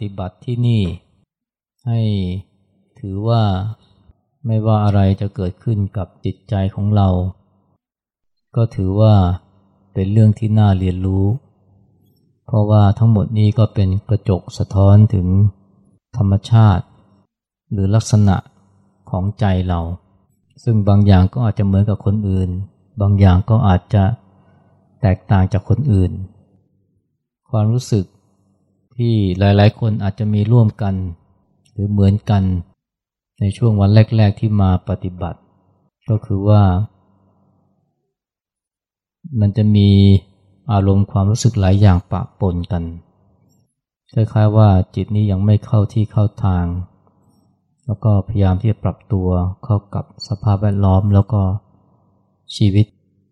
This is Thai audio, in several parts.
ฏิบัติที่นี่ ให้ถือว่าไม่ว่าอะไรจะเกิดขึ้นกับจิตใจของเรา ก็ถือว่าเป็นเรื่องที่น่าเรียนรู้ เพราะว่าทั้งหมดนี้ก็เป็นกระจกสะท้อนถึงธรรมชาติ หรือลักษณะของใจเรา ซึ่งบางอย่างก็อาจจะเหมือนกับคนอื่น บางอย่างก็อาจจะแตกต่างจากคนอื่น ความรู้สึก ที่หลายๆ คนอาจจะมีร่วมกัน หรือเหมือนกันในช่วงวันแรก ๆ ที่มาปฏิบัติ ก็คือว่า มันจะมีอารมณ์ความรู้สึกหลายอย่างปะปนกันคล้ายๆว่าจิตนี้ยังไม่เข้าที่เข้าทาง แล้วก็พยายามที่จะปรับตัวเข้ากับสภาพแวดล้อมแล้วก็ชีวิต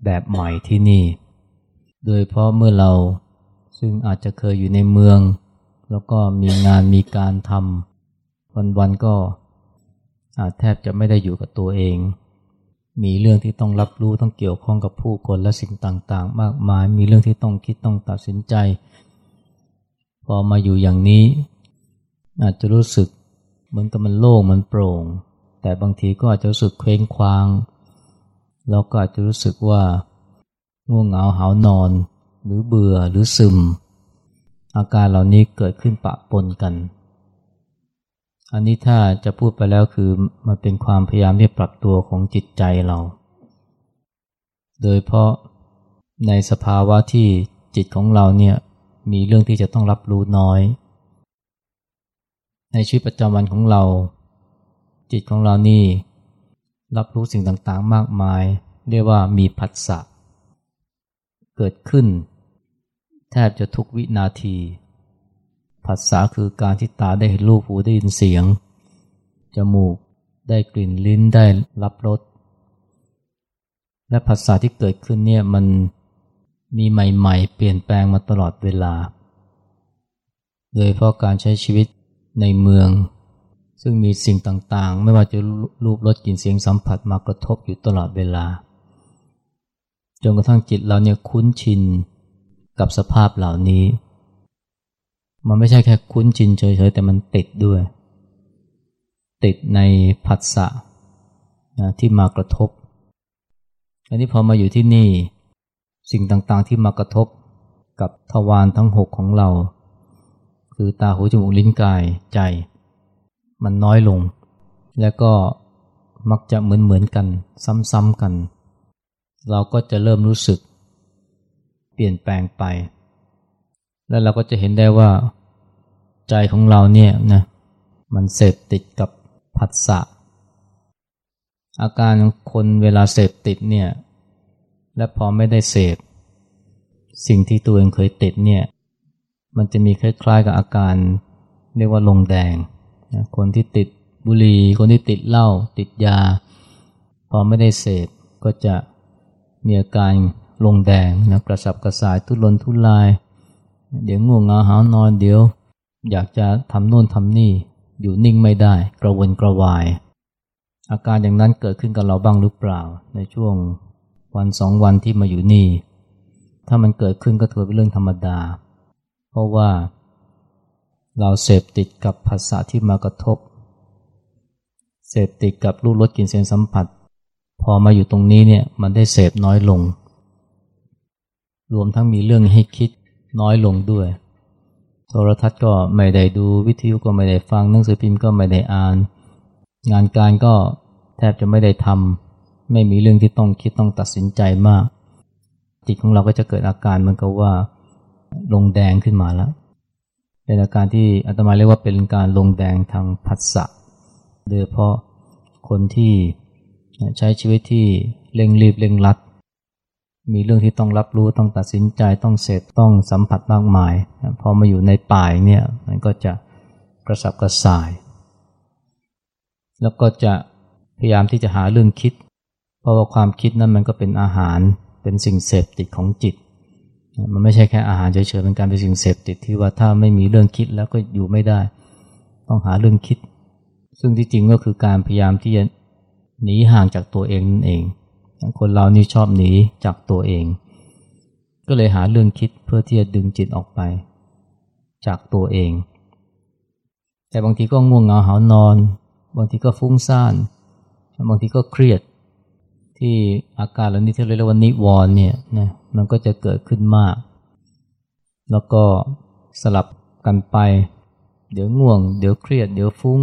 แบบใหม่ที่นี่ โดยเพราะเมื่อเราซึ่งอาจจะเคยอยู่ในเมือง แล้วก็มีงานมีการทำวันๆก็อาจแทบจะไม่ได้อยู่กับตัวเอง มีเรื่องที่ต้องรับรู้ต้องเกี่ยวข้องกับผู้คนและสิ่งต่างๆ มากมาย มีเรื่องที่ต้องคิดต้องตัดสินใจ พอมาอยู่อย่างนี้ อาจจะรู้สึกเหมือนกับมันโล่งมันโปร่ง แต่บางทีก็อาจจะรู้สึกเคว้งคว้าง แล้วก็อาจจะรู้สึกว่าง่วงเหงาหานอน หรือเบื่อหรือซึม อาการเหล่านี้เกิดขึ้นปะปนกัน อันนี้ถ้าจะพูดไปแล้วคือมันเป็นความพยายามที่ปรับตัวของจิตใจเรา โดยเพราะในสภาวะที่จิตของเราเนี่ยมีเรื่องที่จะต้องรับรู้น้อย ในชีวิตประจำวันของเรา จิตของเรานี่รับรู้สิ่งต่างๆมากมาย เรียกว่ามีผัสสะเกิดขึ้น แทบจะทุกวินาที ผัสสะคือการที่ตาได้เห็นรูปหูได้ยินเสียง จมูกได้กลิ่นลิ้นได้รับรส และผัสสะที่เกิดขึ้นเนี่ยมันมีใหม่ๆ เปลี่ยนแปลงมาตลอดเวลา โดยเพราะการใช้ชีวิตในเมือง ซึ่งมีสิ่งต่างๆ ไม่ว่าจะรูปรสกลิ่นเสียงสัมผัสมากระทบอยู่ตลอดเวลา จนกระทั่งจิตเราเนี่ยคุ้นชิน กับสภาพเหล่านี้ มันไม่ใช่แค่คุ้นชินเฉยๆแต่มันติดด้วย ติดในผัสสะนะที่มากระทบ อันนี้พอมาอยู่ที่นี่ สิ่งต่างๆที่มากระทบกับทวารทั้งหกของเรา คือตาหูจมูกลิ้นกายใจ มันน้อยลง และก็มักจะเหมือนๆกัน ซ้ำๆกัน เราก็จะเริ่มรู้สึก ปลี่ยนแปลงไป แล้วเราก็จะเห็นได้ว่าใจของเราเนี่ยนะมันเสพติดกับผัสสะอาการของคนเวลาเสพติดเนี่ยและพอไม่ได้เสพ สิ่งที่ตัวเองเคยติดเนี่ยมันจะมีคล้ายๆกับอาการเรียกว่าลงแดงนะคนที่ติดบุหรี่คนที่ติดเหล้าติดยา พอไม่ได้เสพก็จะมีอาการ ลงแดงนะกระสับกระส่ายทุรนทุราย เดี๋ยวง่วงเหงาหานอนเดี๋ยว อยากจะทำโน่นทำนี่ อยู่นิ่งไม่ได้ กระวนกระวาย อาการอย่างนั้นเกิดขึ้นกับเราบ้างหรือเปล่า ในช่วงวันสองวันที่มาอยู่นี่ ถ้ามันเกิดขึ้นก็ถือเป็นเรื่องธรรมดา เพราะว่า เราเสพติดกับภาษาที่มากระทบ เสพติดกับรูปรสกลิ่นเสียงสัมผัส พอมาอยู่ตรงนี้เนี่ยมันได้เสพน้อยลง รวมทั้งมีเรื่องให้คิดน้อยลงด้วย โทรทัศน์ก็ไม่ได้ดูวิทยุก็ไม่ได้ฟังหนังสือพิมพ์ก็ไม่ได้อ่าน งานการก็แทบจะไม่ได้ทำไม่มีเรื่องที่ต้องคิดต้องตัดสินใจมาก จิตของเราก็จะเกิดอาการเหมือนกับว่า ลงแดงขึ้นมาแล้ว เป็นอาการที่อาตมาเรียกว่าเป็นการลงแดงทางผัสสะโดยเพราะคนที่ใช้ชีวิตที่เร่งรีบเร่งรัด มีเรื่องที่ต้องรับรู้ต้องตัดสินใจต้องเสพต้องสัมผัสมากมาย พอมาอยู่ในป่ายเนี่ยมันก็จะกระสับกระส่าย แล้วก็จะพยายามที่จะหาเรื่องคิด เพราะว่าความคิดนั้นมันก็เป็นอาหารเป็นสิ่งเสพติดของจิต มันไม่ใช่แค่อาหารเฉยๆเป็นการเป็นสิ่งเสพติดที่ว่าถ้าไม่มีเรื่องคิดแล้วก็อยู่ไม่ได้ ต้องหาเรื่องคิด ซึ่งที่จริงก็คือการพยายามที่จะหนีห่างจากตัวเองนั่นเอง คนเรานี่ชอบหนีจากตัวเอง ก็เลยหาเรื่องคิดเพื่อที่จะดึงจิตออกไป จากตัวเอง แต่บางทีก็ง่วงเหงาหานอน บางทีก็ฟุ้งซ่าน บางทีก็เครียด ที่อาการเหล่านี้ที่เรียกว่านิวรณ์เนี่ยนะมันก็จะเกิดขึ้นมาก แล้วก็สลับกันไป เดี๋ยวง่วง เดี๋ยวเครียด เดี๋ยวฟุ้ง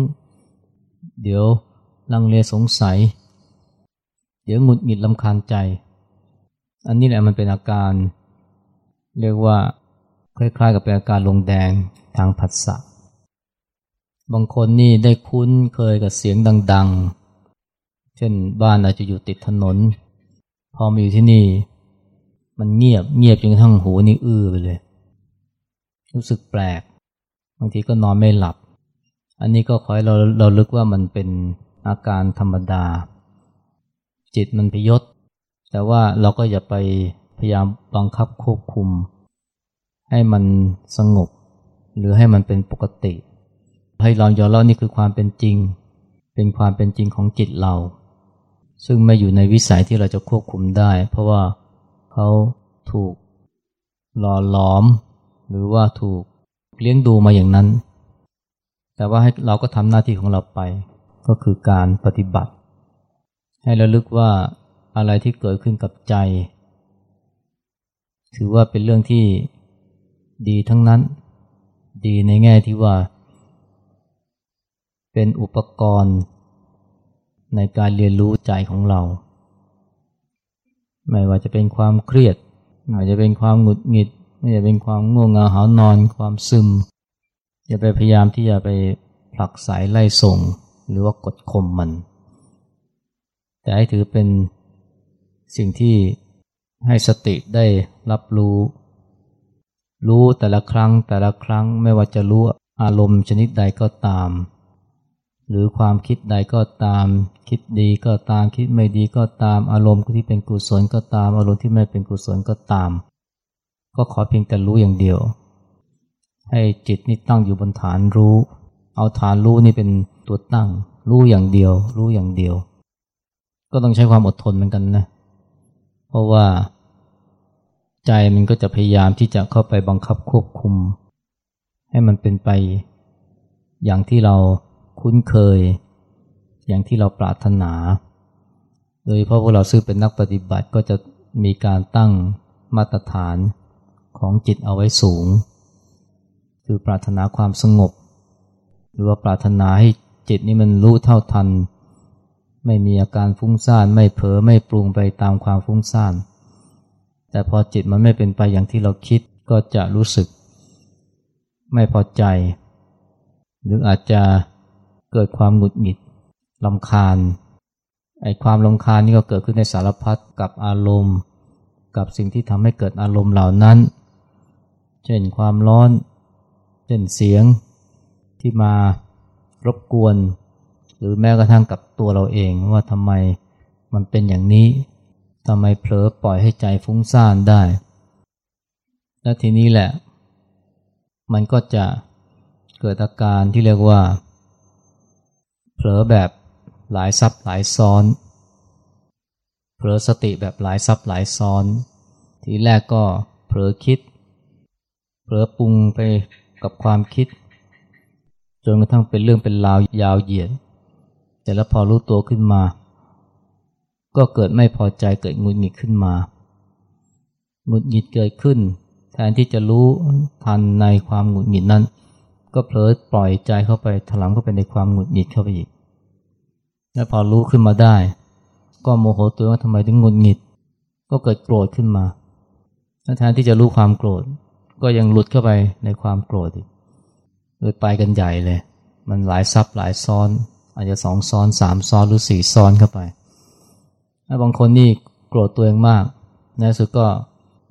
เดี๋ยวลังเลสงสัย เดี๋ยวหงุดหงิดลำคาญใจ อันนี้แหละมันเป็นอาการ เรียกว่าคล้ายๆ กับเป็นอาการลงแดงทางผัสสะบางคนนี่ได้คุ้นเคยกับเสียงดัง ๆ เช่นบ้านอาจจะอยู่ติดถนน พอมาอยู่ที่นี่ มันเงียบเงียบจนกระทั่งหูนี่อื้อไปเลย รู้สึกแปลก บางทีก็นอนไม่หลับ อันนี้ก็ขอให้เราเราลึกว่ามันเป็นอาการธรรมดา จิตมันพยศ แต่ว่าเราก็อย่าไปพยายามบังคับควบคุม ให้มันสงบ หรือให้มันเป็นปกติ ให้ลองยอมรับนี่คือความเป็นจริง เป็นความเป็นจริงของจิตเรา ซึ่งไม่อยู่ในวิสัยที่เราจะควบคุมได้ เพราะว่าเขาถูกหล่อหลอม หรือว่าถูกเลี้ยงดูมาอย่างนั้น แต่ว่าให้เราก็ทำหน้าที่ของเราไป ก็คือการปฏิบัติ ให้ระลึกว่าอะไรที่เกิดขึ้นกับใจ ถือว่าเป็นเรื่องที่ดีทั้งนั้น ดีในแง่ที่ว่า เป็นอุปกรณ์ในการเรียนรู้ใจของเรา ไม่ว่าจะเป็นความเครียด ไม่ว่าจะเป็นความหงุดหงิด ไม่ว่าจะเป็นความง่วงเหงาหานอน ความซึม อย่าไปพยายามที่จะไปผลักสายไล่ส่ง หรือว่ากดข่มมัน แต่ให้ถือเป็นสิ่งที่ให้สติได้รับรู้ รู้แต่ละครั้งแต่ละครั้งไม่ว่าจะรู้อารมณ์ชนิดใดก็ตาม หรือความคิดใดก็ตาม คิดดีก็ตามคิดไม่ดีก็ตาม อารมณ์ที่เป็นกุศลก็ตาม อารมณ์ที่ไม่เป็นกุศลก็ตาม ก็ขอเพียงแต่รู้อย่างเดียว ให้จิตนี่ตั้งอยู่บนฐานรู้ เอาฐานรู้นี่เป็นตัวตั้ง รู้อย่างเดียว รู้อย่างเดียว ก็ต้องใช้ความอดทนเหมือนกันนะ เพราะว่าใจมันก็จะพยายามที่จะเข้าไปบังคับควบคุม ให้มันเป็นไป อย่างที่เราคุ้นเคย อย่างที่เราปรารถนา โดยเพราะพวกเราซื้อเป็นนักปฏิบัติก็จะมีการตั้งมาตรฐานของจิตเอาไว้สูง คือปรารถนาความสงบ หรือว่าปรารถนาให้จิตนี่มันรู้เท่าทัน ไม่มีอาการฟุ้งซ่านไม่เผลอไม่ปรุงไปตามความฟุ้งซ่านแต่พอจิตมันไม่เป็นไปอย่างที่เราคิดก็จะรู้สึก ไม่พอใจ หรืออาจจะเกิดความหงุดหงิดลำคาญไอ้ความลำคาญนี่ก็เกิดขึ้นในสารพัดกับอารมณ์ กับสิ่งที่ทำให้เกิดอารมณ์เหล่านั้น เช่นความร้อน เช่นเสียงที่มารบกวน หรือแม้กระทั่งกับตัวเราเองว่าทำไมมันเป็นอย่างนี้ทำไมเผลอปล่อยให้ใจฟุ้งซ่านได้ และทีนี้แหละ มันก็จะเกิดอาการที่เรียกว่า เผลอแบบหลายซับหลายซ้อน เผลอสติแบบหลายซับหลายซ้อน ทีแรกก็เผลอคิด เผลอปรุงไปกับความคิด จนกระทั่งเป็นเรื่องเป็นราวยาวเหยียด แต่แล้วพอรู้ตัวขึ้นมา ก็เกิดไม่พอใจเกิดงุดหงิดขึ้นมาหงุดหงิดเกิดขึ้น แทนที่จะรู้ทันในความหงุดหงิดนั้น ก็เผลอปล่อยใจเข้าไปถลำเข้าไปในความหงุดหงิดเข้าไปอีก แล้วพอรู้ขึ้นมาได้ ก็โมโหตัวว่าทำไมถึงหงุดหงิด ก็เกิดโกรธขึ้นมาแทนที่จะรู้ความโกรธ ก็ยังหลุดเข้าไปในความโกรธอีกเลยไปกันใหญ่เลย มันหลายซับหลายซ้อน อาจจะสองซ้อนสามซ้อนหรือสี่ซ้อนเข้าไปถ้าบางคนนี่โกรธตัวเองมาก ในสุดก็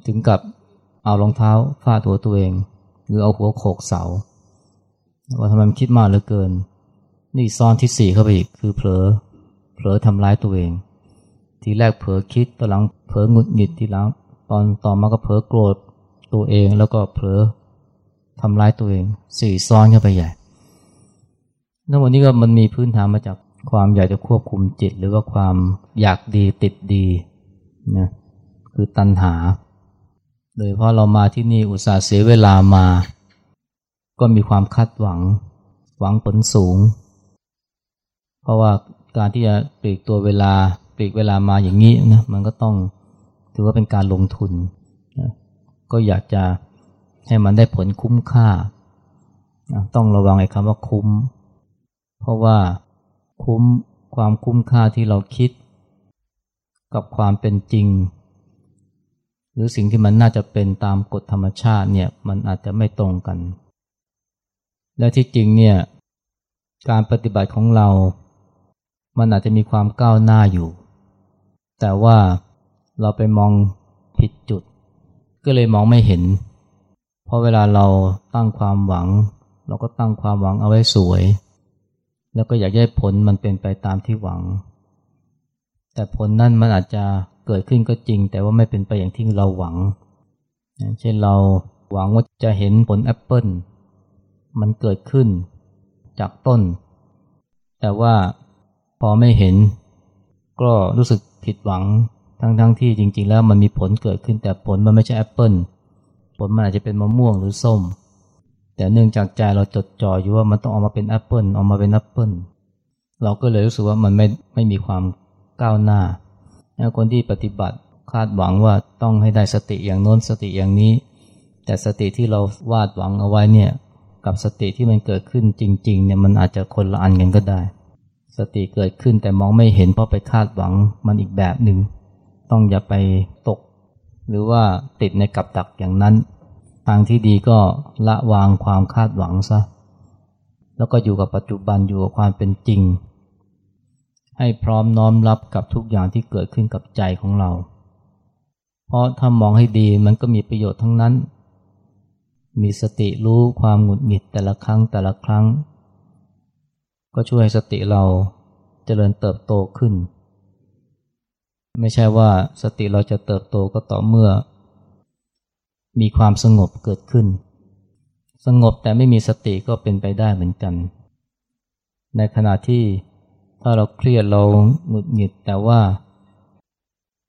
ถึงกับเอารองเท้าฟาดหัวตัวเอง หรือเอาหัวโขกเสา ว่าทำไมมันคิดมากเหลือเกิน นี่ซ้อนที่สี่เข้าไปอีกคือเผลอ เผลอทำร้ายตัวเอง ทีแรกเผลอคิดตอนหลังเผลอหงุดหงิดทีหลัง ตอนต่อมาก็เผลอโกรธตัวเองแล้วก็เผลอทำร้ายตัวเองสี่ซ้อนเข้าไปใหญ่ ทั้งหมดนี้ก็มันมีพื้นฐานมาจากความอยากจะควบคุมจิต หรือว่าความอยากดีติดดีนะคือตัณหา โดยเพราะเรามาที่นี่อุตส่าห์เสียเวลามา ก็มีความคาดหวัง หวังผลสูง เพราะว่าการที่จะปลีกตัวเวลาปลีกเวลามาอย่างนี้นะมันก็ต้องถือว่าเป็นการลงทุนนะก็อยากจะให้มันได้ผลคุ้มค่า ต้องระวังไอ้คำว่าคุ้ม เพราะว่าคุ้มความคุ้มค่าที่เราคิด กับความเป็นจริง หรือสิ่งที่มันน่าจะเป็นตามกฎธรรมชาติเนี่ยมันอาจจะไม่ตรงกัน และที่จริงเนี่ยการปฏิบัติของเรา มันอาจจะมีความก้าวหน้าอยู่ แต่ว่าเราไปมองผิดจุด ก็เลยมองไม่เห็น เพราะเวลาเราตั้งความหวัง เราก็ตั้งความหวังเอาไว้สวย แล้วก็อยากให้ผลมันเป็นไปตามที่หวัง แต่ผลนั่นมันอาจจะเกิดขึ้นก็จริง แต่ว่าไม่เป็นไปอย่างที่เราหวัง เช่นเราหวังว่าจะเห็นผลแอปเปิลมันเกิดขึ้นจากต้น แต่ว่าพอไม่เห็น ก็รู้สึกผิดหวังทั้งๆทที่จริง ๆ แล้วมันมีผลเกิดขึ้นแต่ผลมันไม่ใช่แอปเปิลผลมันอาจจะเป็นมะม่วงหรือส้ม แต่เนื่องจากใจเราจดจ่ออยู่ว่ามันต้องออกมาเป็นแอปเปิลออกมาเป็นแอปเปิลเราก็เลยรู้สึกว่ามันไม่ไม่มีความก้าวหน้า คนที่ปฏิบัติคาดหวังว่าต้องให้ได้สติอย่างโน้นสติอย่างนี้ แต่สติที่เราวาดหวังเอาไว้เนี่ยกับสติที่มันเกิดขึ้นจริงๆเนี่ยมันอาจจะคนละอันกันก็ได้ สติเกิดขึ้นแต่มองไม่เห็นเพราะไปคาดหวังมันอีกแบบหนึ่งต้องอย่าไปตก หรือว่าติดในกับดักอย่างนั้น ทางที่ดีก็ละวางความคาดหวังซะ แล้วก็อยู่กับปัจจุบันอยู่กับความเป็นจริง ให้พร้อมน้อมรับกับทุกอย่างที่เกิดขึ้นกับใจของเรา เพราะถ้ามองให้ดีมันก็มีประโยชน์ทั้งนั้น มีสติรู้ความหงุดหงิดแต่ละครั้งแต่ละครั้ง ก็ช่วยให้สติเราเจริญเติบโตขึ้น ไม่ใช่ว่าสติเราจะเติบโตก็ต่อเมื่อ มีความสงบเกิดขึ้น สงบแต่ไม่มีสติก็เป็นไปได้เหมือนกัน ในขณะที่ถ้าเราเครียดเราหงุดหงิดแต่ว่า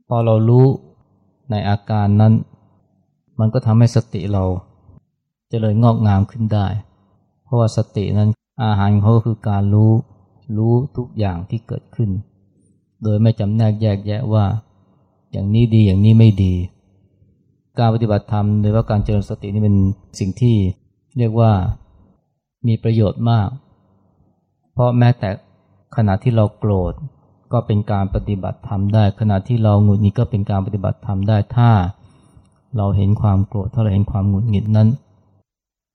พอเรารู้ในอาการนั้น มันก็ทำให้สติเราจเจริญงอกงามขึ้นได้ เพราะว่าสตินั้นอาหารเขาคือการรู้รู้ทุกอย่างที่เกิดขึ้น โดยไม่จำแนกแยกแยะว่า อย่างนี้ดีอย่างนี้ไม่ดี การปฏิบัติธรรมโดยว่าการเจริญสตินี่เป็นสิ่งที่เรียกว่ามีประโยชน์มาก เพราะแม้แต่ขณะที่เราโกรธก็เป็นการปฏิบัติธรรมได้ ขณะที่เราหงุดหงิดก็เป็นการปฏิบัติธรรมได้ถ้า เราเห็นความโกรธถ้าเราเห็นความหงุดหงิดนั้น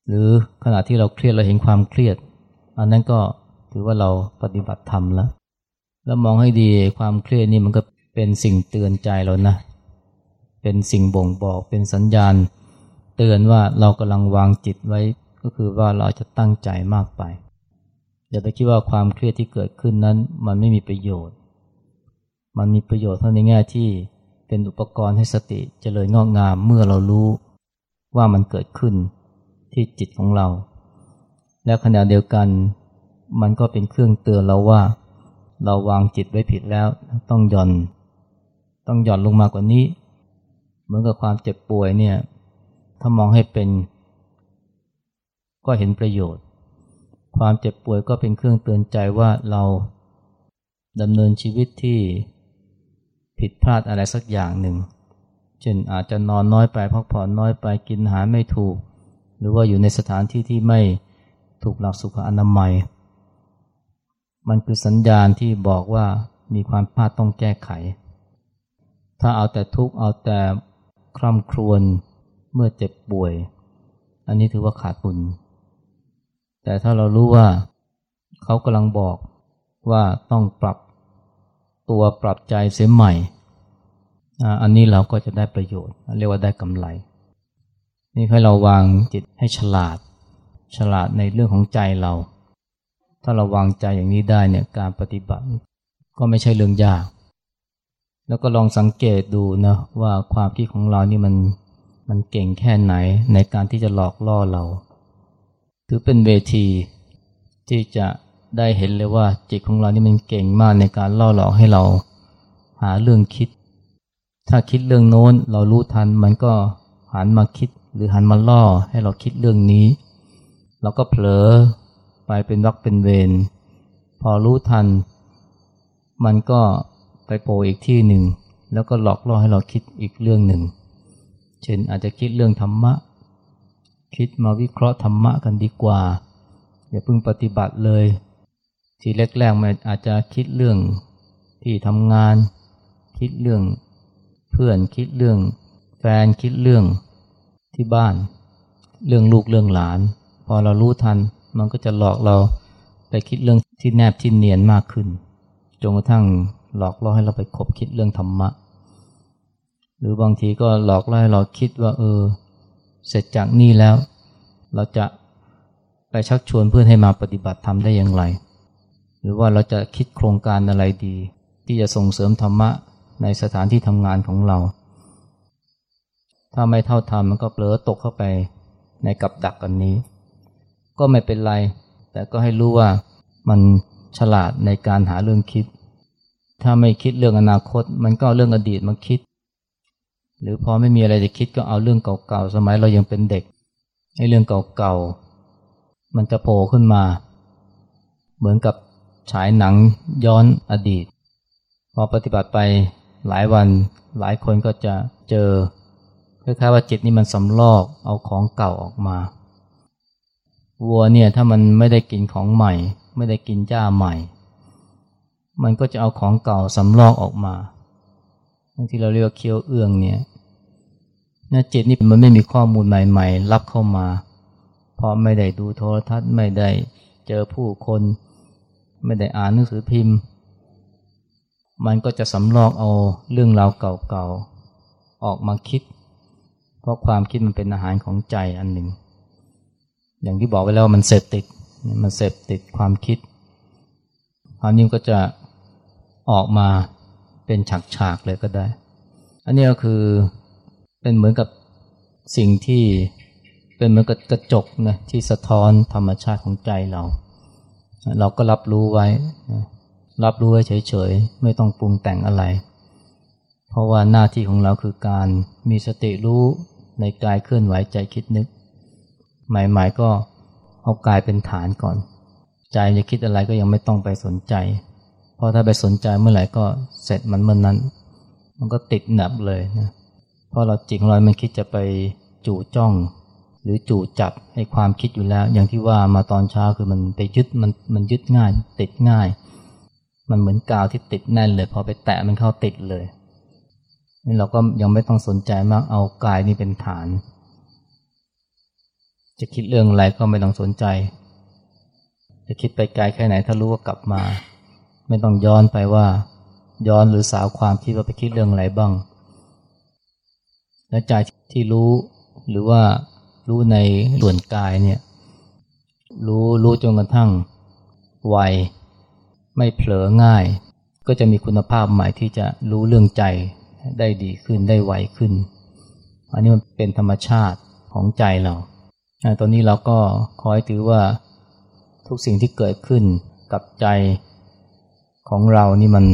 หรือขณะที่เราเครียดเราเห็นความเครียด อันนั้นก็ถือว่าเราปฏิบัติธรรมแล้ว แล้วมองให้ดีความเครียดนี่มันก็เป็นสิ่งเตือนใจเรานะ เป็นสิ่งบ่งบอกเป็นสัญญาณ เตือนว่าเรากำลังวางจิตไว้ ก็คือว่าเราจะตั้งใจมากไปอย่าไปคิดว่าความเครียดที่เกิดขึ้นนั้น มันไม่มีประโยชน์ มันมีประโยชน์เท่าในแง่ที่เป็นอุปกรณ์ให้สติจเจริญงอกงามเมื่อเรารู้ว่ามันเกิดขึ้นที่จิตของเรา และขณะเดียวกัน มันก็เป็นเครื่องเตือนเราว่า เราวางจิตไว้ผิดแล้วต้องหย่อน ต้องหย่อนลงมากว่านี้ มือนกับความเจ็บป่วยเนี่ย ถ้ามองให้เป็น ก็เห็นประโยชน์ ความเจ็บป่วยก็เป็นเครื่องเตือนใจว่าเราดำเนินชีวิตที่ผิดพลาดอะไรสักอย่างหนึ่ง เช่นอาจจะนอนน้อยไปพักผ่อนน้อยไปกินอาหารไม่ถูก หรือว่าอยู่ในสถานที่ที่ไม่ถูกหลักสุขอนามัย มันคือสัญญาณที่บอกว่ามีความพลาดต้องแก้ไข ถ้าเอาแต่ทุกข์เอาแต่ คร่ำครวญเมื่อเจ็บป่วย อันนี้ถือว่าขาดบุญ แต่ถ้าเรารู้ว่าเขากำลังบอกว่าต้องปรับตัวปรับใจเสียใหม่ อันนี้เราก็จะได้ประโยชน์ เรียกว่าได้กำไร นี่ให้เราวางจิตให้ฉลาด ฉลาดในเรื่องของใจเรา ถ้าเราวางใจอย่างนี้ได้เนี่ยการปฏิบัติ ก็ไม่ใช่เรื่องยาก แล้วก็ลองสังเกตดูนะว่าความคิดของเรานี่มันมันเก่งแค่ไหนในการที่จะหลอกล่อเรา ถือเป็นเวทีที่จะได้เห็นเลยว่าจิตของเรานี่มันเก่งมากในการล่อหลอกให้เราหาเรื่องคิด ถ้าคิดเรื่องโน้นเรารู้ทันมันก็หันมาคิดหรือหันมาล่อให้เราคิดเรื่องนี้ เราก็เผลอไปเป็นวักเป็นเวรพอรู้ทัน มันก็ โผล่อีกที่หนึ่ง แล้วก็หลอกล่อให้เราคิดอีกเรื่องหนึ่ง เช่นอาจจะคิดเรื่องธรรมะ คิดมาวิเคราะห์ธรรมะกันดีกว่า อย่าเพิ่งปฏิบัติเลย ทีแรกๆมันอาจจะคิดเรื่องที่ทำงาน คิดเรื่องเพื่อนคิดเรื่อง แฟนคิดเรื่องที่บ้าน เรื่องลูกเรื่องหลาน พอเรารู้ทันมันก็จะหลอกเราไปคิดเรื่องที่แนบที่เนียนมากขึ้นจนกระทั่ง หลอกล่อให้เราไปคบคิดเรื่องธรรมะ หรือบางทีก็หลอกล่อให้เราคิดว่าเออ เสร็จจากนี่แล้ว เราจะไปชักชวนเพื่อนให้มาปฏิบัติธรรมได้อย่างไร หรือว่าเราจะคิดโครงการอะไรดี ที่จะส่งเสริมธรรมะในสถานที่ทำงานของเรา ถ้าไม่เท่าทำมันก็เปลือตกเข้าไปในกับดักกันนี้ ก็ไม่เป็นไร แต่ก็ให้รู้ว่ามันฉลาดในการหาเรื่องคิด ถ้าไม่คิดเรื่องอนาคต มันก็เรื่องอดีตมาคิด หรือพอไม่มีอะไรจะคิดก็เอาเรื่องเก่าๆ สมัยเรายังเป็นเด็กให้เรื่องเก่าๆ มันจะโผล่ขึ้นมา เหมือนกับฉายหนังย้อนอดีต พอปฏิบัติไปหลายวันหลายคนก็จะเจอคล้ายๆว่าจิตนี่มันสำลอกเอาของเก่าออกมาวัวเนี่ยถ้ามันไม่ได้กินของใหม่ ไม่ได้กินหญ้าใหม่ มันก็จะเอาของเก่าสำลอกออกมาที่เราเรียกว่าเคี้ยวเอื้องเนี่ยนะจิตนี่มันไม่มีข้อมูลใหม่ ๆ รับเข้ามา เพราะไม่ได้ดูโทรทัศน์ไม่ได้เจอผู้คน ไม่ได้อ่านหนังสือพิมพ์ มันก็จะสำลอกเอาเรื่องราวเก่าๆออกมาคิด เพราะความคิดมันเป็นอาหารของใจอันหนึ่ง อย่างที่บอกไว้แล้วมันเสพติดมันเสพติดความคิดความนี้ก็จะ ออกมาเป็นฉากๆเลยก็ได้ อันนี้ก็คือเป็นเหมือนกับสิ่งที่เป็นเหมือนกับกระจกนะที่สะท้อนธรรมชาติของใจเรา เราก็รับรู้ไว้ รับรู้ไว้เฉยๆ ไม่ต้องปรุงแต่งอะไร เพราะว่าหน้าที่ของเราคือการมีสติรู้ในกายเคลื่อนไหวใจคิดนึก ใหม่ๆก็เอากายเป็นฐานก่อน ใจจะคิดอะไรก็ยังไม่ต้องไปสนใจ ราะถ้าไปสนใจเมื่อไหร่ก็เสร็จมันเมื่อนนั้น มันก็ติดหนับเลยนะเพราะเราจิตของเรามันคิดจะไปจู่จ้อง หรือจู่จับให้ความคิดอยู่แล้ว อย่างที่ว่ามาตอนเช้าคือมันไปยึดมันมันยึดง่าย ติดง่าย มันเหมือนกาวที่ติดแน่นเลยพอไปแตะมันเข้าติดเลยนี่เราก็ยังไม่ต้องสนใจมากเอากายนี่เป็นฐาน จะคิดเรื่องอะไรก็ไม่ต้องสนใจ จะคิดไปไกลแค่ไหนถ้ารู้ว่ากลับมา ไม่ต้องย้อนไปว่า ย้อนหรือสาวความคิดว่าไปคิดเรื่องอะไรบ้าง แล้วใจที่รู้หรือว่ารู้ในส่วนกายเนี่ย รู้รู้จนกระทั่งไวไม่เผลอง่าย ก็จะมีคุณภาพใหม่ที่จะรู้เรื่องใจได้ดีขึ้นได้ไวขึ้น อันนี้มันเป็นธรรมชาติของใจเราตอนนี้เราก็คอยถือว่าทุกสิ่งที่เกิดขึ้นกับใจ ของเรานี่มัน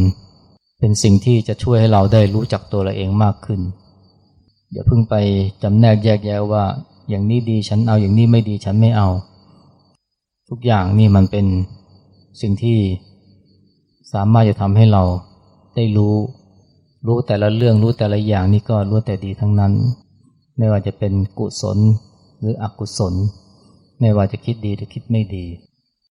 เป็นสิ่งที่จะช่วยให้เราได้รู้จักตัวเราเองมากขึ้น อย่าเพิ่งไปจำแนกแยกแยะว่า อย่างนี้ดีฉันเอาอย่างนี้ไม่ดีฉันไม่เอา ทุกอย่างนี่มันเป็นสิ่งที่สามารถจะทำให้เราได้รู้ รู้แต่ละเรื่องรู้แต่ละอย่างนี่ก็รู้แต่ดีทั้งนั้น ไม่ว่าจะเป็นกุศลหรืออกุศล ไม่ว่าจะคิดดีหรือคิดไม่ดี